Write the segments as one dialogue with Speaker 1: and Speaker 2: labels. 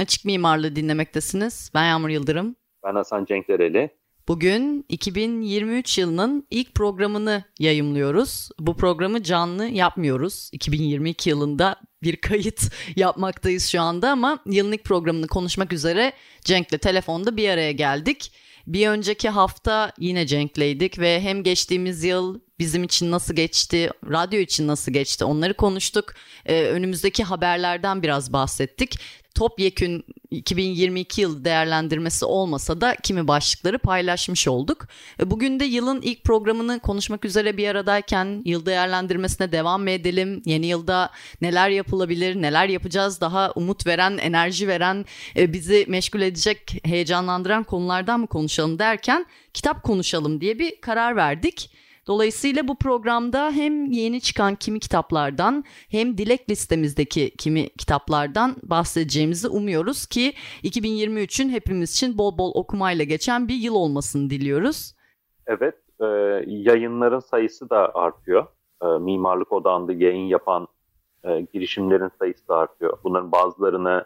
Speaker 1: Açık Mimarlığı dinlemektesiniz. Ben Yağmur Yıldırım.
Speaker 2: Ben Hasan Cenkdereli.
Speaker 1: Bugün 2023 yılının ilk programını yayımlıyoruz. Bu programı canlı yapmıyoruz. 2022 yılında bir kayıt yapmaktayız şu anda ama yılın ilk programını konuşmak üzere Cenk'le telefonda bir araya geldik. Bir önceki hafta yine Cenk'leydik ve hem geçtiğimiz yıl bizim için nasıl geçti, radyo için nasıl geçti onları konuştuk. Ee, önümüzdeki haberlerden biraz bahsettik. Topyekün 2022 yıl değerlendirmesi olmasa da kimi başlıkları paylaşmış olduk. Ee, bugün de yılın ilk programını konuşmak üzere bir aradayken yıl değerlendirmesine devam mı edelim? Yeni yılda neler yapılabilir, neler yapacağız? Daha umut veren, enerji veren, e, bizi meşgul edecek, heyecanlandıran konulardan mı konuşalım derken kitap konuşalım diye bir karar verdik. Dolayısıyla bu programda hem yeni çıkan kimi kitaplardan hem dilek listemizdeki kimi kitaplardan bahsedeceğimizi umuyoruz ki 2023'ün hepimiz için bol bol okumayla geçen bir yıl olmasını diliyoruz.
Speaker 2: Evet, e, yayınların sayısı da artıyor. E, mimarlık odağında yayın yapan e, girişimlerin sayısı da artıyor. Bunların bazılarını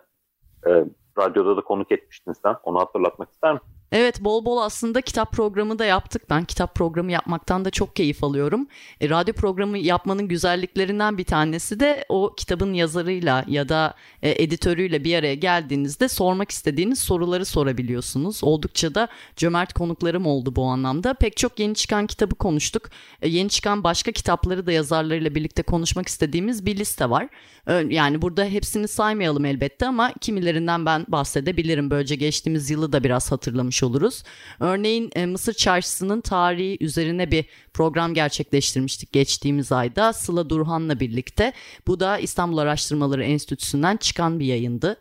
Speaker 2: e, radyoda da konuk etmiştin sen. Onu hatırlatmak ister misin?
Speaker 1: Evet bol bol aslında kitap programı da yaptık. Ben kitap programı yapmaktan da çok keyif alıyorum. E, radyo programı yapmanın güzelliklerinden bir tanesi de o kitabın yazarıyla ya da e, editörüyle bir araya geldiğinizde sormak istediğiniz soruları sorabiliyorsunuz. Oldukça da cömert konuklarım oldu bu anlamda. Pek çok yeni çıkan kitabı konuştuk. E, yeni çıkan başka kitapları da yazarlarıyla birlikte konuşmak istediğimiz bir liste var. E, yani burada hepsini saymayalım elbette ama kimilerinden ben bahsedebilirim. Böylece geçtiğimiz yılı da biraz hatırlamış oluruz. Örneğin e, Mısır Çarşısı'nın tarihi üzerine bir program gerçekleştirmiştik geçtiğimiz ayda Sıla Durhan'la birlikte. Bu da İstanbul Araştırmaları Enstitüsü'nden çıkan bir yayındı.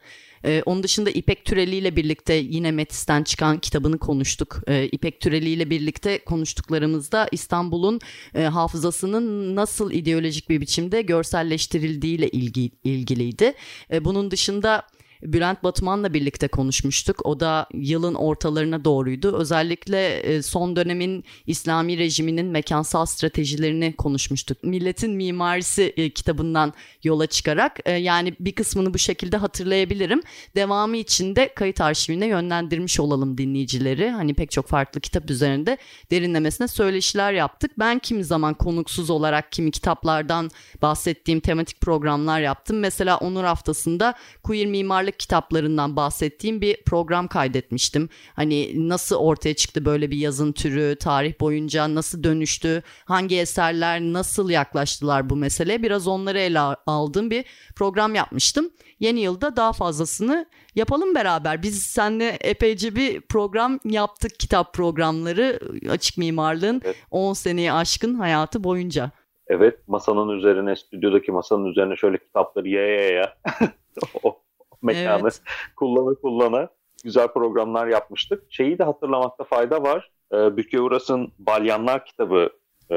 Speaker 1: Ee, onun dışında İpek Türeli ile birlikte yine Metis'ten çıkan kitabını konuştuk. Ee, İpek Türeli ile birlikte konuştuklarımızda İstanbul'un e, hafızasının nasıl ideolojik bir biçimde görselleştirildiği ile ilgi, ilgiliydi. Ee, bunun dışında Bülent Batuman'la birlikte konuşmuştuk. O da yılın ortalarına doğruydu. Özellikle e, son dönemin İslami rejiminin mekansal stratejilerini konuşmuştuk. Milletin Mimarisi e, kitabından yola çıkarak e, yani bir kısmını bu şekilde hatırlayabilirim. Devamı için de kayıt arşivine yönlendirmiş olalım dinleyicileri. Hani pek çok farklı kitap üzerinde derinlemesine söyleşiler yaptık. Ben kimi zaman konuksuz olarak kimi kitaplardan bahsettiğim tematik programlar yaptım. Mesela Onur Haftası'nda Queer Mimarlık mimarlık kitaplarından bahsettiğim bir program kaydetmiştim. Hani nasıl ortaya çıktı böyle bir yazın türü, tarih boyunca nasıl dönüştü, hangi eserler nasıl yaklaştılar bu meseleye biraz onları ele aldığım bir program yapmıştım. Yeni yılda daha fazlasını yapalım beraber. Biz seninle epeyce bir program yaptık kitap programları açık mimarlığın evet. 10 seneye aşkın hayatı boyunca.
Speaker 2: Evet masanın üzerine stüdyodaki masanın üzerine şöyle kitapları yaya yaya mekanı evet. kullana kullana güzel programlar yapmıştık. Şeyi de hatırlamakta fayda var. E, Bükü Uras'ın Balyanlar kitabı, e,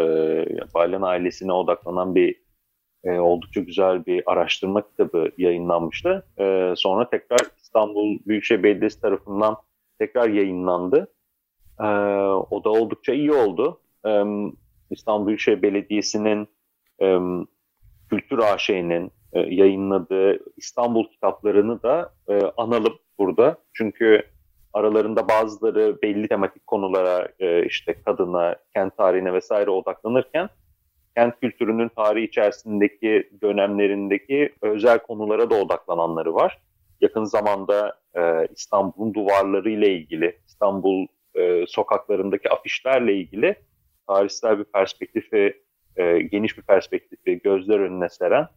Speaker 2: Balyan ailesine odaklanan bir e, oldukça güzel bir araştırma kitabı yayınlanmıştı. E, sonra tekrar İstanbul Büyükşehir Belediyesi tarafından tekrar yayınlandı. E, o da oldukça iyi oldu. E, İstanbul Büyükşehir Belediyesi'nin e, Kültür AŞ'nin e, yayınladığı İstanbul kitaplarını da e, analım burada. Çünkü aralarında bazıları belli tematik konulara e, işte kadına, kent tarihine vesaire odaklanırken kent kültürünün tarihi içerisindeki dönemlerindeki özel konulara da odaklananları var. Yakın zamanda e, İstanbul'un duvarları ile ilgili, İstanbul e, sokaklarındaki afişlerle ilgili tarihsel bir perspektifi, e, geniş bir perspektifi gözler önüne seren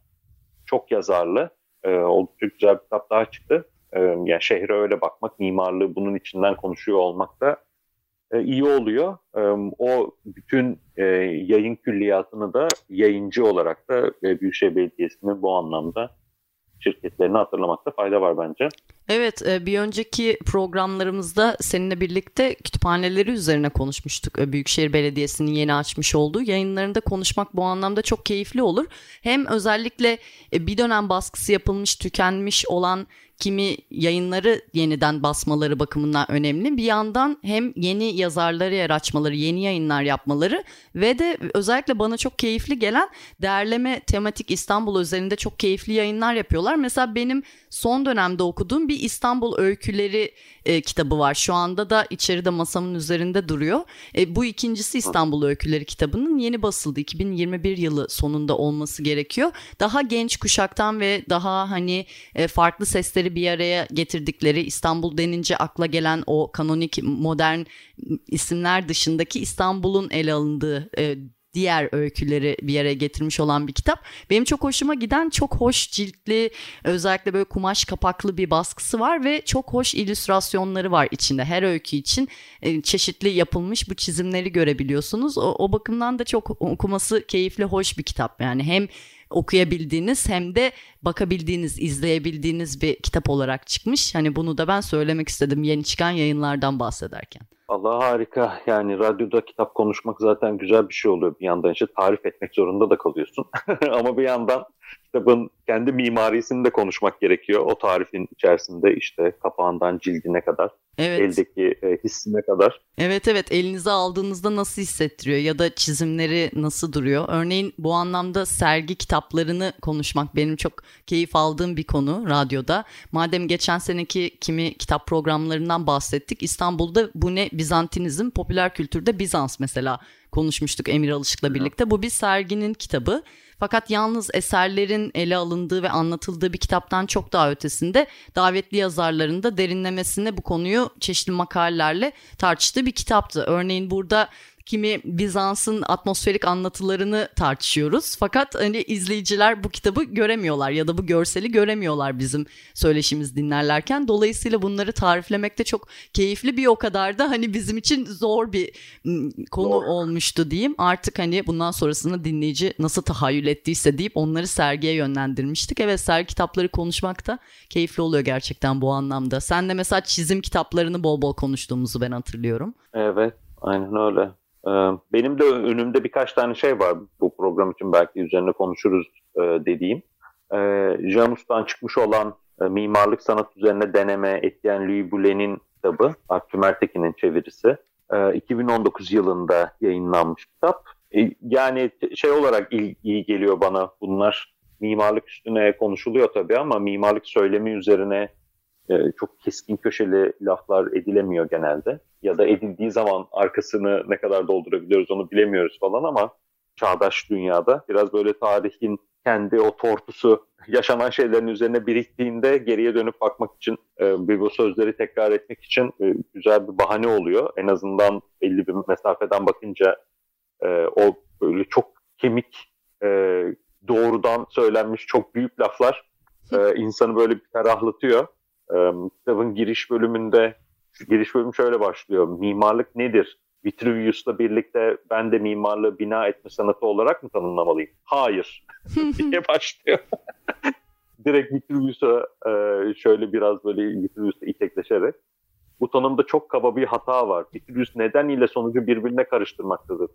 Speaker 2: çok yazarlı, e, oldukça güzel bir kitap daha çıktı. E, yani şehre öyle bakmak, mimarlığı bunun içinden konuşuyor olmak da e, iyi oluyor. E, o bütün e, yayın külliyatını da yayıncı olarak da e, Büyükşehir Belediyesi'nin bu anlamda şirketlerini hatırlamakta fayda var bence.
Speaker 1: Evet e, bir önceki programlarımızda seninle birlikte kütüphaneleri üzerine konuşmuştuk. E, Büyükşehir Belediyesi'nin yeni açmış olduğu yayınlarında konuşmak bu anlamda çok keyifli olur. Hem özellikle e, bir dönem baskısı yapılmış, tükenmiş olan kimi yayınları yeniden basmaları bakımından önemli. Bir yandan hem yeni yazarları yer açmaları, yeni yayınlar yapmaları ve de özellikle bana çok keyifli gelen derleme tematik İstanbul üzerinde çok keyifli yayınlar yapıyorlar. Mesela benim son dönemde okuduğum bir İstanbul Öyküleri e, kitabı var. Şu anda da içeride masamın üzerinde duruyor. E, bu ikincisi İstanbul Öyküleri kitabının yeni basıldı. 2021 yılı sonunda olması gerekiyor. Daha genç kuşaktan ve daha hani e, farklı sesleri bir araya getirdikleri İstanbul denince akla gelen o kanonik modern isimler dışındaki İstanbul'un ele alındığı e, diğer öyküleri bir araya getirmiş olan bir kitap. Benim çok hoşuma giden çok hoş ciltli özellikle böyle kumaş kapaklı bir baskısı var ve çok hoş illüstrasyonları var içinde. Her öykü için e, çeşitli yapılmış bu çizimleri görebiliyorsunuz. O, o bakımdan da çok okuması keyifli, hoş bir kitap. Yani hem okuyabildiğiniz hem de bakabildiğiniz, izleyebildiğiniz bir kitap olarak çıkmış. Hani bunu da ben söylemek istedim yeni çıkan yayınlardan bahsederken.
Speaker 2: Allah harika. Yani radyoda kitap konuşmak zaten güzel bir şey oluyor. Bir yandan işte tarif etmek zorunda da kalıyorsun. Ama bir yandan kitabın kendi mimarisini de konuşmak gerekiyor. O tarifin içerisinde işte kapağından cildine kadar, evet. eldeki e, hissine kadar.
Speaker 1: Evet evet elinize aldığınızda nasıl hissettiriyor ya da çizimleri nasıl duruyor? Örneğin bu anlamda sergi kitaplarını konuşmak benim çok keyif aldığım bir konu radyoda. Madem geçen seneki kimi kitap programlarından bahsettik. İstanbul'da bu ne Bizantinizm, popüler kültürde Bizans mesela konuşmuştuk Emir Alışık'la birlikte. Bu bir serginin kitabı. Fakat yalnız eserlerin ele alındığı ve anlatıldığı bir kitaptan çok daha ötesinde davetli yazarların da derinlemesine bu konuyu çeşitli makalelerle tartıştığı bir kitaptı. Örneğin burada kimi Bizans'ın atmosferik anlatılarını tartışıyoruz. Fakat hani izleyiciler bu kitabı göremiyorlar ya da bu görseli göremiyorlar bizim söyleşimiz dinlerlerken. Dolayısıyla bunları tariflemekte çok keyifli bir o kadar da hani bizim için zor bir konu zor. olmuştu diyeyim. Artık hani bundan sonrasını dinleyici nasıl tahayyül ettiyse deyip onları sergiye yönlendirmiştik. Evet sergi kitapları konuşmak da keyifli oluyor gerçekten bu anlamda. Sen de mesela çizim kitaplarını bol bol konuştuğumuzu ben hatırlıyorum.
Speaker 2: Evet aynen öyle. Ee, benim de önümde birkaç tane şey var bu program için belki üzerine konuşuruz e, dediğim. Ee, Janus'tan çıkmış olan e, mimarlık sanat üzerine deneme Etienne Louis Boulet'in kitabı, Arthur Mertekin'in çevirisi. 2019 ee, yılında yayınlanmış kitap. E, yani şey olarak iyi, iyi geliyor bana bunlar. Mimarlık üstüne konuşuluyor tabii ama mimarlık söylemi üzerine e, çok keskin köşeli laflar edilemiyor genelde. Ya da edildiği zaman arkasını ne kadar doldurabiliyoruz onu bilemiyoruz falan ama çağdaş dünyada biraz böyle tarihin kendi o tortusu yaşanan şeylerin üzerine biriktiğinde geriye dönüp bakmak için e, bir bu sözleri tekrar etmek için e, güzel bir bahane oluyor. En azından belli bir mesafeden bakınca e, o böyle çok kemik e, doğrudan söylenmiş çok büyük laflar e, insanı böyle bir ferahlatıyor. Kitabın giriş bölümünde giriş bölümü şöyle başlıyor. Mimarlık nedir? Vitruvius'la birlikte ben de mimarlığı bina etme sanatı olarak mı tanımlamalıyım? Hayır diye başlıyor. Direkt Vitruvius'a şöyle biraz böyle Vitruvius'la itekleşerek. Bu tanımda çok kaba bir hata var. Vitruvius neden ile sonucu birbirine karıştırmaktadır.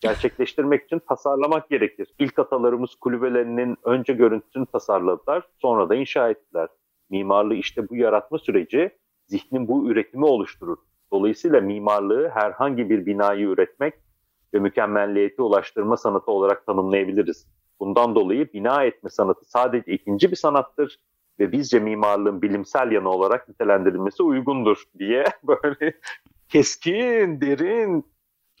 Speaker 2: Gerçekleştirmek için tasarlamak gerekir. İlk atalarımız kulübelerinin önce görüntüsünü tasarladılar, sonra da inşa ettiler. Mimarlığı işte bu yaratma süreci zihnin bu üretimi oluşturur. Dolayısıyla mimarlığı herhangi bir binayı üretmek ve mükemmelliyete ulaştırma sanatı olarak tanımlayabiliriz. Bundan dolayı bina etme sanatı sadece ikinci bir sanattır ve bizce mimarlığın bilimsel yanı olarak nitelendirilmesi uygundur diye böyle keskin, derin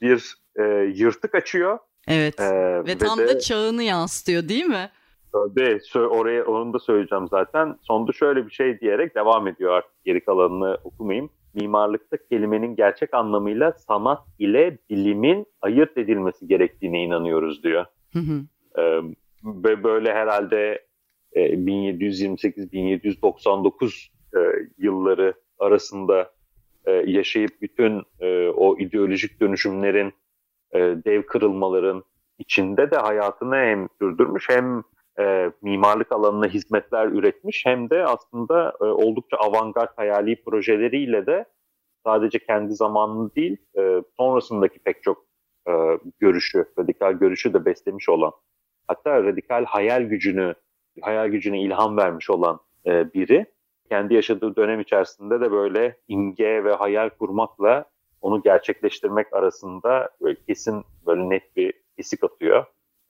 Speaker 2: bir e, yırtık açıyor.
Speaker 1: Evet ee, ve, ve tam de, da çağını yansıtıyor değil mi?
Speaker 2: Tabii oraya onu da söyleyeceğim zaten. Sonda şöyle bir şey diyerek devam ediyor artık geri kalanını okumayayım. Mimarlıkta kelimenin gerçek anlamıyla sanat ile bilimin ayırt edilmesi gerektiğine inanıyoruz diyor. Ee, ve böyle herhalde 1728-1799 e, yılları arasında e, yaşayıp bütün e, o ideolojik dönüşümlerin, e, dev kırılmaların içinde de hayatını hem sürdürmüş hem e, mimarlık alanına hizmetler üretmiş hem de aslında e, oldukça avantgard hayali projeleriyle de sadece kendi zamanını değil e, sonrasındaki pek çok e, görüşü, radikal görüşü de beslemiş olan hatta radikal hayal gücünü, hayal gücüne ilham vermiş olan e, biri. Kendi yaşadığı dönem içerisinde de böyle imge ve hayal kurmakla onu gerçekleştirmek arasında böyle kesin böyle net bir kesik atıyor.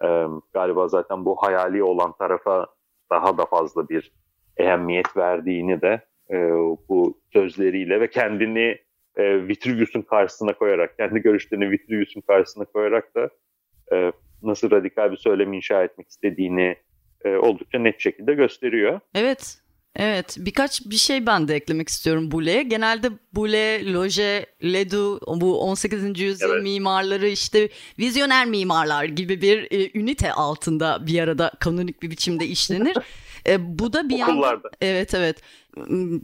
Speaker 2: Ee, galiba zaten bu hayali olan tarafa daha da fazla bir ehemmiyet verdiğini de e, bu sözleriyle ve kendini e, Vitruvius'un karşısına koyarak, kendi görüşlerini Vitruvius'un karşısına koyarak da e, nasıl radikal bir söylem inşa etmek istediğini e, oldukça net şekilde gösteriyor.
Speaker 1: Evet, Evet birkaç bir şey ben de eklemek istiyorum Bule'ye. Genelde Bule, Loje, Ledu bu 18. yüzyıl evet. mimarları işte vizyoner mimarlar gibi bir e, ünite altında bir arada kanonik bir biçimde işlenir. e, bu da bir
Speaker 2: Okullarda.
Speaker 1: evet evet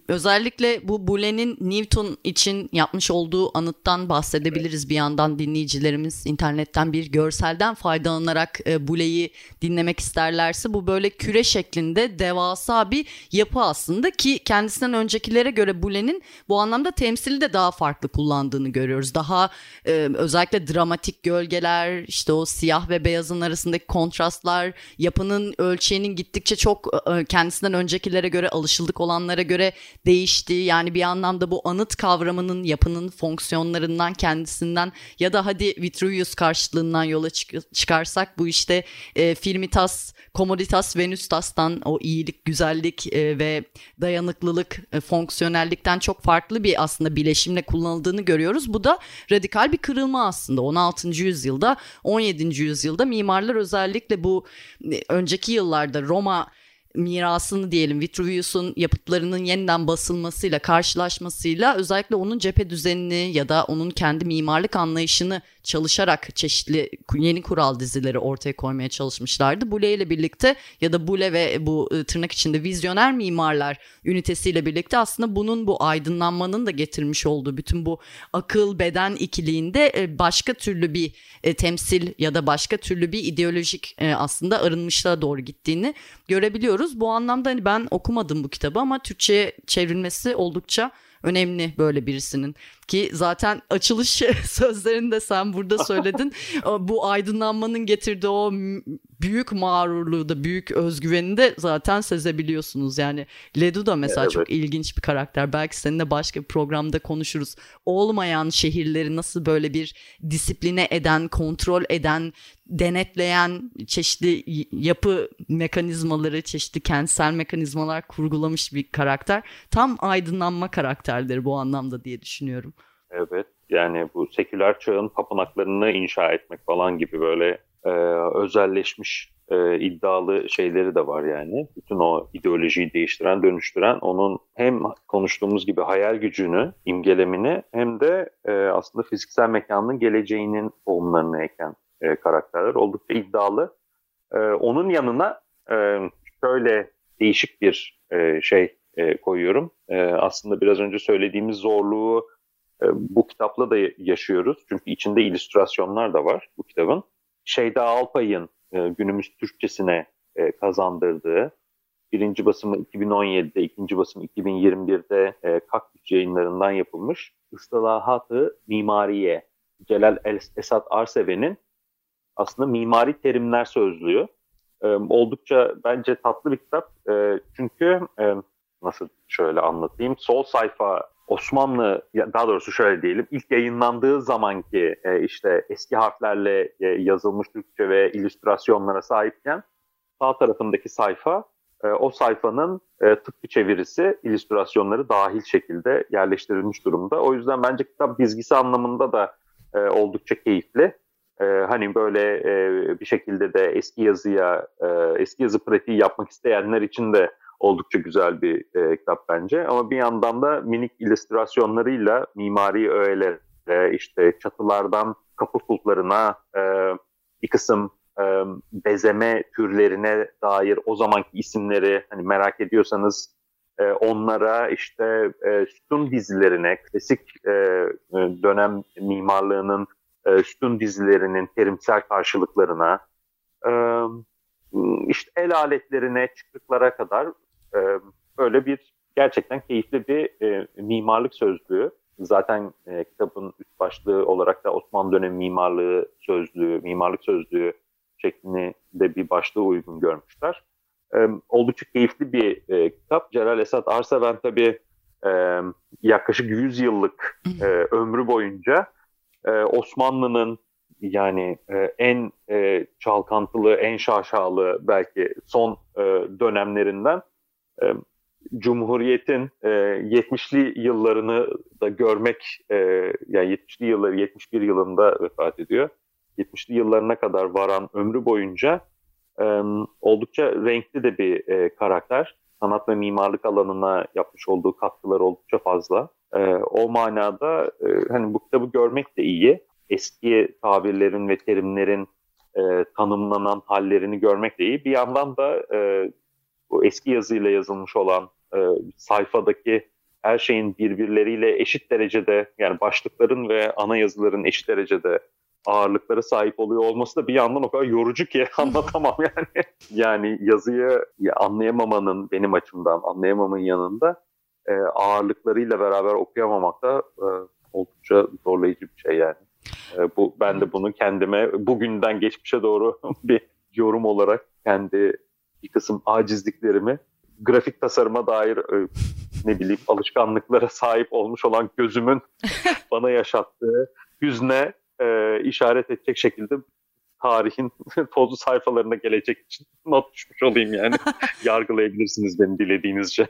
Speaker 1: özellikle bu Boulet'in Newton için yapmış olduğu anıttan bahsedebiliriz bir yandan dinleyicilerimiz internetten bir görselden faydalanarak e, Boulet'i dinlemek isterlerse bu böyle küre şeklinde devasa bir yapı aslında ki kendisinden öncekilere göre Boulet'in bu anlamda temsili de daha farklı kullandığını görüyoruz. Daha e, özellikle dramatik gölgeler işte o siyah ve beyazın arasındaki kontrastlar yapının ölçeğinin gittikçe çok e, kendisinden öncekilere göre alışıldık olanlara zamanlara göre değişti. Yani bir anlamda bu anıt kavramının yapının fonksiyonlarından kendisinden ya da hadi Vitruvius karşılığından yola çık- çıkarsak bu işte e, Firmitas, Commoditas, Venustas'tan o iyilik, güzellik e, ve dayanıklılık, e, fonksiyonellikten çok farklı bir aslında bileşimle kullanıldığını görüyoruz. Bu da radikal bir kırılma aslında 16. yüzyılda, 17. yüzyılda mimarlar özellikle bu e, önceki yıllarda Roma mirasını diyelim Vitruvius'un yapıtlarının yeniden basılmasıyla karşılaşmasıyla özellikle onun cephe düzenini ya da onun kendi mimarlık anlayışını çalışarak çeşitli yeni kural dizileri ortaya koymaya çalışmışlardı. Bule ile birlikte ya da Bule ve bu e, tırnak içinde vizyoner mimarlar ünitesiyle birlikte aslında bunun bu aydınlanmanın da getirmiş olduğu bütün bu akıl beden ikiliğinde e, başka türlü bir e, temsil ya da başka türlü bir ideolojik aslında arınmışlığa doğru gittiğini görebiliyoruz. Bu anlamda hani ben okumadım bu kitabı ama Türkçe'ye çevrilmesi oldukça önemli böyle birisinin. Ki zaten açılış sözlerini de sen burada söyledin. Bu aydınlanmanın getirdiği o büyük mağrurluğu da büyük özgüveni de zaten sezebiliyorsunuz. Yani Ledu da mesela evet. çok ilginç bir karakter. Belki seninle başka bir programda konuşuruz. Olmayan şehirleri nasıl böyle bir disipline eden, kontrol eden, denetleyen çeşitli yapı mekanizmaları, çeşitli kentsel mekanizmalar kurgulamış bir karakter. Tam aydınlanma karakterleri bu anlamda diye düşünüyorum.
Speaker 2: Evet yani bu seküler çağın tapınaklarını inşa etmek falan gibi böyle e, özelleşmiş e, iddialı şeyleri de var yani. Bütün o ideolojiyi değiştiren, dönüştüren onun hem konuştuğumuz gibi hayal gücünü, imgelemini hem de e, aslında fiziksel mekanın geleceğinin tohumlarını eken e, karakterler oldukça iddialı. E, onun yanına e, şöyle değişik bir e, şey e, koyuyorum. E, aslında biraz önce söylediğimiz zorluğu e, bu kitapla da yaşıyoruz. Çünkü içinde illüstrasyonlar da var bu kitabın. Şeyda Alpay'ın e, günümüz Türkçesine e, kazandırdığı birinci basımı 2017'de, ikinci basımı 2021'de e, Kaktüs yayınlarından yapılmış Islahatı Mimariye Celal Esat Arseve'nin aslında mimari terimler sözlüğü. E, oldukça bence tatlı bir kitap. E, çünkü e, nasıl şöyle anlatayım. Sol sayfa Osmanlı, daha doğrusu şöyle diyelim, ilk yayınlandığı zamanki e, işte eski harflerle e, yazılmış Türkçe ve illüstrasyonlara sahipken sağ tarafındaki sayfa e, o sayfanın e, tıpkı çevirisi, illüstrasyonları dahil şekilde yerleştirilmiş durumda. O yüzden bence kitap dizgisi anlamında da e, oldukça keyifli. E, hani böyle e, bir şekilde de eski yazıya, e, eski yazı pratiği yapmak isteyenler için de oldukça güzel bir e, kitap bence. Ama bir yandan da minik illüstrasyonlarıyla mimari öğelere, işte çatılardan kapı kulplarına e, bir kısım e, bezeme türlerine dair o zamanki isimleri hani merak ediyorsanız e, onlara işte e, sütun dizilerine, klasik e, dönem mimarlığının e, sütun dizilerinin terimsel karşılıklarına, e, işte el aletlerine, çıktıklara kadar e, böyle bir gerçekten keyifli bir e, mimarlık sözlüğü. Zaten e, kitabın üst başlığı olarak da Osmanlı dönemi mimarlığı sözlüğü, mimarlık sözlüğü şeklini de bir başlığı uygun görmüşler. E, oldukça keyifli bir e, kitap. Celal Esat Arseven tabii e, yaklaşık 100 yıllık e, ömrü boyunca e, Osmanlı'nın yani e, en e, çalkantılı, en şaşalı belki son e, dönemlerinden e, Cumhuriyet'in e, 70'li yıllarını da görmek, e, yani 70'li yılları 71 yılında vefat ediyor. 70'li yıllarına kadar varan ömrü boyunca e, oldukça renkli de bir e, karakter. Sanat ve mimarlık alanına yapmış olduğu katkılar oldukça fazla. E, o manada e, hani bu kitabı görmek de iyi. Eski tabirlerin ve terimlerin e, tanımlanan hallerini görmek de iyi. Bir yandan da e, bu eski yazıyla yazılmış olan e, sayfadaki her şeyin birbirleriyle eşit derecede yani başlıkların ve ana yazıların eşit derecede ağırlıklara sahip oluyor olması da bir yandan o kadar yorucu ki anlatamam yani. yani yazıyı anlayamamanın benim açımdan anlayamamın yanında e, ağırlıklarıyla beraber okuyamamak da e, oldukça zorlayıcı bir şey yani. E, bu ben de bunu kendime bugünden geçmişe doğru bir yorum olarak kendi bir kısım acizliklerimi grafik tasarıma dair e, ne bileyim alışkanlıklara sahip olmuş olan gözümün bana yaşattığı hüzne e, işaret edecek şekilde tarihin tozlu sayfalarına gelecek için not düşmüş olayım yani. Yargılayabilirsiniz beni dilediğinizce.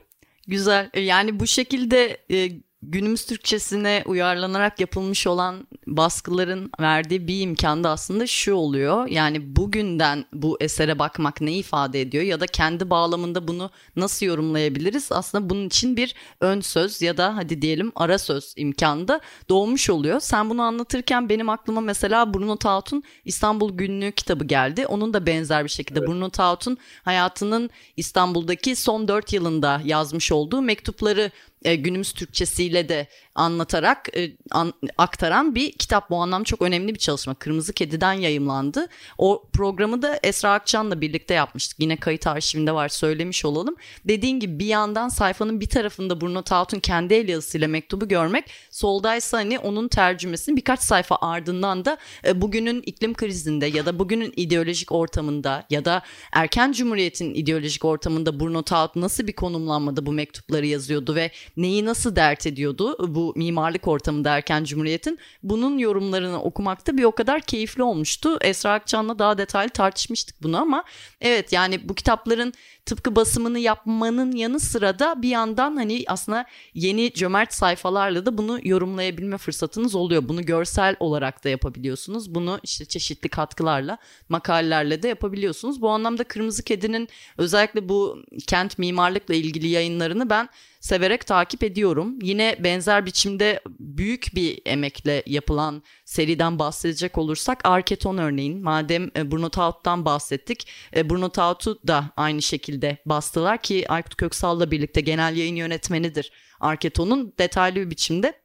Speaker 1: Güzel. E, yani bu şekilde e, günümüz Türkçesine uyarlanarak yapılmış olan baskıların verdiği bir imkan da aslında şu oluyor. Yani bugünden bu esere bakmak ne ifade ediyor ya da kendi bağlamında bunu nasıl yorumlayabiliriz? Aslında bunun için bir ön söz ya da hadi diyelim ara söz imkanı da doğmuş oluyor. Sen bunu anlatırken benim aklıma mesela Bruno Taut'un İstanbul Günlüğü kitabı geldi. Onun da benzer bir şekilde evet. Bruno Taut'un hayatının İstanbul'daki son dört yılında yazmış olduğu mektupları e, günümüz Türkçesiyle de anlatarak e, an, aktaran bir kitap. Bu anlam çok önemli bir çalışma. Kırmızı Kedi'den yayımlandı. O programı da Esra Akçan'la birlikte yapmıştık. Yine kayıt arşivinde var söylemiş olalım. Dediğin gibi bir yandan sayfanın bir tarafında Bruno Taut'un kendi el yazısıyla mektubu görmek, soldaysa hani onun tercümesini birkaç sayfa ardından da e, bugünün iklim krizinde ya da bugünün ideolojik ortamında ya da erken cumhuriyetin ideolojik ortamında Bruno Taut nasıl bir konumlanmada bu mektupları yazıyordu ve neyi nasıl dert ediyordu bu mimarlık ortamında erken cumhuriyetin bunun yorumlarını okumakta bir o kadar keyifli olmuştu. Esra Akçan'la daha detaylı tartışmıştık bunu ama evet yani bu kitapların tıpkı basımını yapmanın yanı sıra da bir yandan hani aslında yeni cömert sayfalarla da bunu yorumlayabilme fırsatınız oluyor. Bunu görsel olarak da yapabiliyorsunuz. Bunu işte çeşitli katkılarla, makalelerle de yapabiliyorsunuz. Bu anlamda Kırmızı Kedi'nin özellikle bu kent mimarlıkla ilgili yayınlarını ben severek takip ediyorum. Yine benzer biçimde büyük bir emekle yapılan seriden bahsedecek olursak Arketon örneğin. Madem e, Bruno Taut'tan bahsettik. E, Bruno Taut'u da aynı şekilde bastılar ki Aykut Köksal'la birlikte genel yayın yönetmenidir Arketon'un detaylı bir biçimde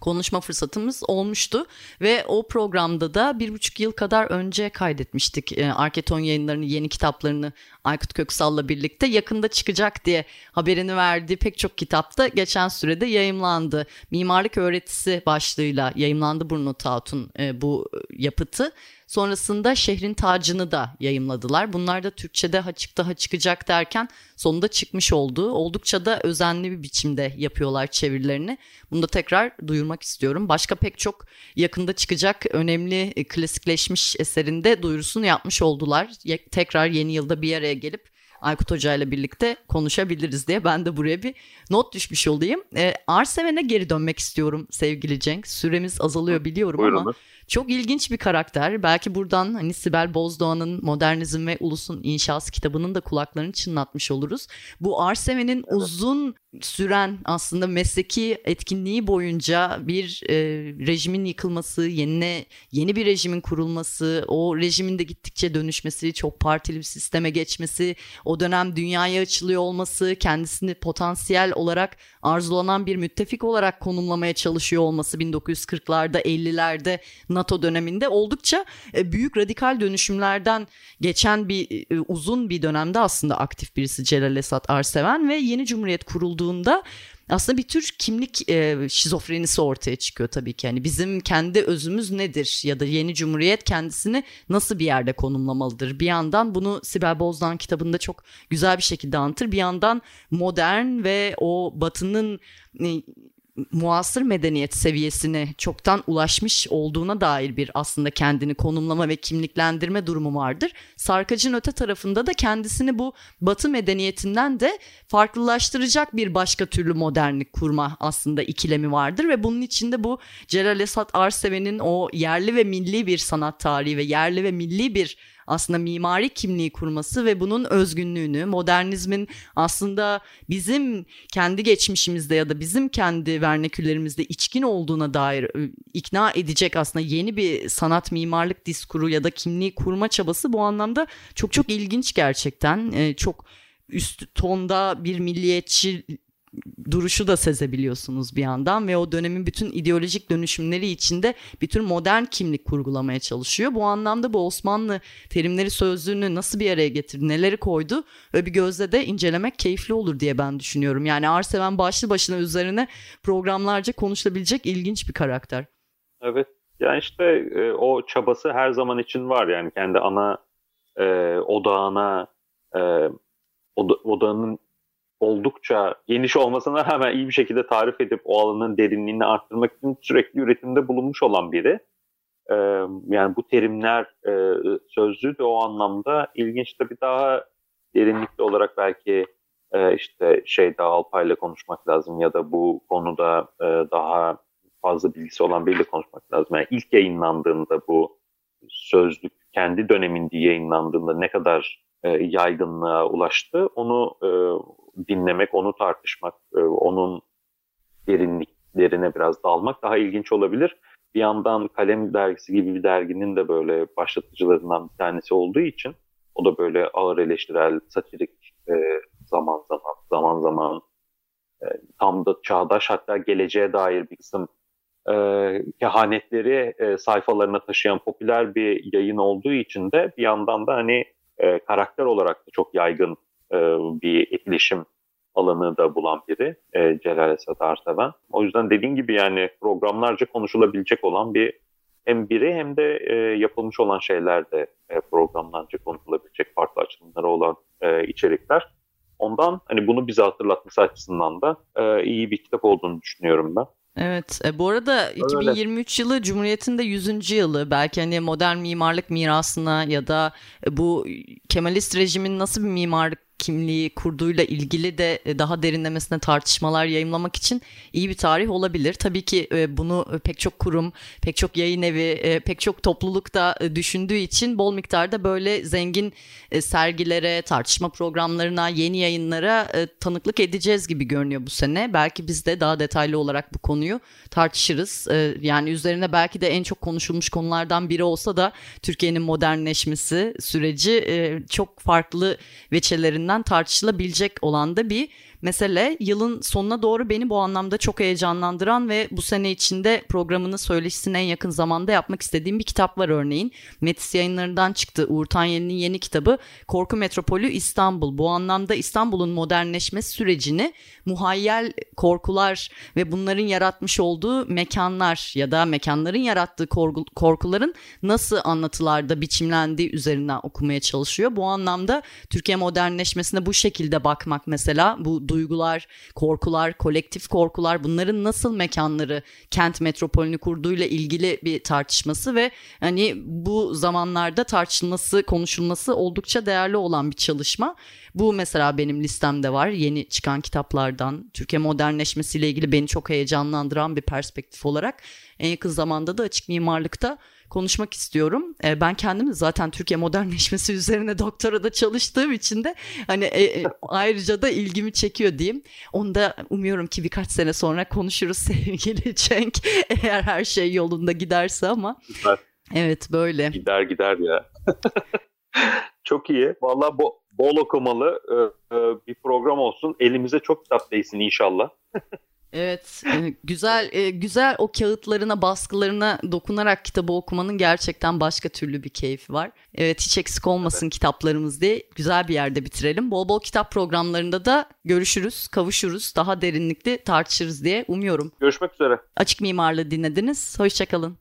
Speaker 1: konuşma fırsatımız olmuştu. Ve o programda da bir buçuk yıl kadar önce kaydetmiştik. E, Arketon yayınlarını yeni kitaplarını Aykut Köksal'la birlikte yakında çıkacak diye haberini verdiği pek çok kitapta geçen sürede yayımlandı. Mimarlık öğretisi başlığıyla yayımlandı Bruno Taut'un e, bu yapıtı Sonrasında Şehrin Tacını da yayımladılar. Bunlar da Türkçe'de ha çıktı ha çıkacak derken sonunda çıkmış oldu. Oldukça da özenli bir biçimde yapıyorlar çevirilerini. Bunu da tekrar duyurmak istiyorum. Başka pek çok yakında çıkacak önemli e, klasikleşmiş eserinde duyurusunu yapmış oldular. Tekrar yeni yılda bir araya gelip Aykut Hoca ile birlikte konuşabiliriz diye ben de buraya bir not düşmüş olayım. E, Arseven'e geri dönmek istiyorum sevgili Cenk. Süremiz azalıyor biliyorum Buyurun. ama çok ilginç bir karakter. Belki buradan hani Sibel Bozdoğan'ın Modernizm ve Ulus'un İnşası kitabının da kulaklarını çınlatmış oluruz. Bu Arseven'in evet. uzun süren aslında mesleki etkinliği boyunca bir e, rejimin yıkılması, yeni yeni bir rejimin kurulması, o rejimin de gittikçe dönüşmesi, çok partili bir sisteme geçmesi, o dönem dünyaya açılıyor olması, kendisini potansiyel olarak arzulanan bir müttefik olarak konumlamaya çalışıyor olması 1940'larda, 50'lerde NATO döneminde oldukça e, büyük radikal dönüşümlerden geçen bir e, uzun bir dönemde aslında aktif birisi Celal Esat Arseven ve yeni cumhuriyet kurulduğunda aslında bir tür kimlik e, şizofrenisi ortaya çıkıyor tabii ki. Yani bizim kendi özümüz nedir ya da yeni cumhuriyet kendisini nasıl bir yerde konumlamalıdır? Bir yandan bunu Sibel Bozdağ kitabında çok güzel bir şekilde anlatır. Bir yandan modern ve o batının e, muasır medeniyet seviyesine çoktan ulaşmış olduğuna dair bir aslında kendini konumlama ve kimliklendirme durumu vardır. Sarkac'ın öte tarafında da kendisini bu batı medeniyetinden de farklılaştıracak bir başka türlü modernlik kurma aslında ikilemi vardır ve bunun içinde bu Celal Esat Arseven'in o yerli ve milli bir sanat tarihi ve yerli ve milli bir aslında mimari kimliği kurması ve bunun özgünlüğünü, modernizmin aslında bizim kendi geçmişimizde ya da bizim kendi verneküllerimizde içkin olduğuna dair ikna edecek aslında yeni bir sanat mimarlık diskuru ya da kimliği kurma çabası bu anlamda çok çok ilginç gerçekten. Çok üst tonda bir milliyetçi duruşu da sezebiliyorsunuz bir yandan ve o dönemin bütün ideolojik dönüşümleri içinde bir tür modern kimlik kurgulamaya çalışıyor. Bu anlamda bu Osmanlı terimleri sözlüğünü nasıl bir araya getirdi, neleri koydu ve bir gözle de incelemek keyifli olur diye ben düşünüyorum. Yani Arseven başlı başına üzerine programlarca konuşulabilecek ilginç bir karakter.
Speaker 2: Evet. Yani işte e, o çabası her zaman için var yani kendi ana e, odağına e, oda, odağının oldukça geniş olmasına rağmen iyi bir şekilde tarif edip o alanın derinliğini arttırmak için sürekli üretimde bulunmuş olan biri. Ee, yani bu terimler e, sözlüğü de o anlamda ilginç tabii daha derinlikli olarak belki e, işte şey daha Alpay'la konuşmak lazım ya da bu konuda e, daha fazla bilgisi olan biriyle konuşmak lazım. Yani ilk yayınlandığında bu sözlük kendi döneminde yayınlandığında ne kadar e, yaygınlığa ulaştı onu e, dinlemek, onu tartışmak, e, onun derinliklerine biraz dalmak daha ilginç olabilir. Bir yandan Kalem dergisi gibi bir derginin de böyle başlatıcılarından bir tanesi olduğu için o da böyle ağır eleştirel, satirik e, zaman zaman zaman zaman e, tam da çağdaş hatta geleceğe dair bir kısım e, kehanetleri e, sayfalarına taşıyan popüler bir yayın olduğu için de bir yandan da hani e, karakter olarak da çok yaygın e, bir etkileşim alanı da bulan biri e, Celal Esat Arseven. O yüzden dediğin gibi yani programlarca konuşulabilecek olan bir hem biri hem de e, yapılmış olan şeyler de e, programlarca konuşulabilecek farklı açılımları olan e, içerikler. Ondan hani bunu bize hatırlatması açısından da e, iyi bir kitap olduğunu düşünüyorum ben.
Speaker 1: Evet. E, bu arada 2023 Öyle. yılı Cumhuriyet'in de 100. yılı. Belki hani modern mimarlık mirasına ya da bu Kemalist rejimin nasıl bir mimarlık kimliği kurduğuyla ilgili de e, daha derinlemesine tartışmalar yayınlamak için iyi bir tarih olabilir. Tabii ki e, bunu pek çok kurum, pek çok yayın evi, e, pek çok topluluk da düşündüğü için bol miktarda böyle zengin sergilere, tartışma programlarına, yeni yayınlara tanıklık edeceğiz gibi görünüyor bu sene. Belki biz de daha detaylı olarak bu konuyu tartışırız. Yani üzerine belki de en çok konuşulmuş konulardan biri olsa da Türkiye'nin modernleşmesi süreci çok farklı veçelerinden üzerinden tartışılabilecek olan da bir mesele. Yılın sonuna doğru beni bu anlamda çok heyecanlandıran ve bu sene içinde programını söyleşisine en yakın zamanda yapmak istediğim bir kitap var örneğin. Metis yayınlarından çıktı Uğur Tanyeli'nin yeni kitabı Korku Metropolü İstanbul. Bu anlamda İstanbul'un modernleşme sürecini muhayyel korkular ve bunların yaratmış olduğu mekanlar ya da mekanların yarattığı korku, korkuların nasıl anlatılarda biçimlendiği üzerinden okumaya çalışıyor. Bu anlamda Türkiye modernleşmesine bu şekilde bakmak mesela bu duygular, korkular, kolektif korkular bunların nasıl mekanları kent metropolünü kurduğuyla ilgili bir tartışması ve hani bu zamanlarda tartışılması, konuşulması oldukça değerli olan bir çalışma. Bu mesela benim listemde var yeni çıkan kitaplardan. Türkiye modernleşmesiyle ilgili beni çok heyecanlandıran bir perspektif olarak en yakın zamanda da açık mimarlıkta konuşmak istiyorum. E, ben kendim zaten Türkiye modernleşmesi üzerine doktora da çalıştığım için de hani e, e, ayrıca da ilgimi çekiyor diyeyim. Onu da umuyorum ki birkaç sene sonra konuşuruz sevgili Cenk. Eğer her şey yolunda giderse ama.
Speaker 2: Süper.
Speaker 1: Evet böyle.
Speaker 2: Gider gider ya. çok iyi. Valla bo bol okumalı e, e, bir program olsun. Elimize çok kitap değsin inşallah.
Speaker 1: Evet, e, güzel e, güzel o kağıtlarına, baskılarına dokunarak kitabı okumanın gerçekten başka türlü bir keyfi var. Evet, hiç eksik olmasın evet. kitaplarımız diye güzel bir yerde bitirelim. Bol bol kitap programlarında da görüşürüz, kavuşuruz, daha derinlikli tartışırız diye umuyorum.
Speaker 2: Görüşmek üzere.
Speaker 1: Açık Mimarlı dinlediniz. Hoşçakalın.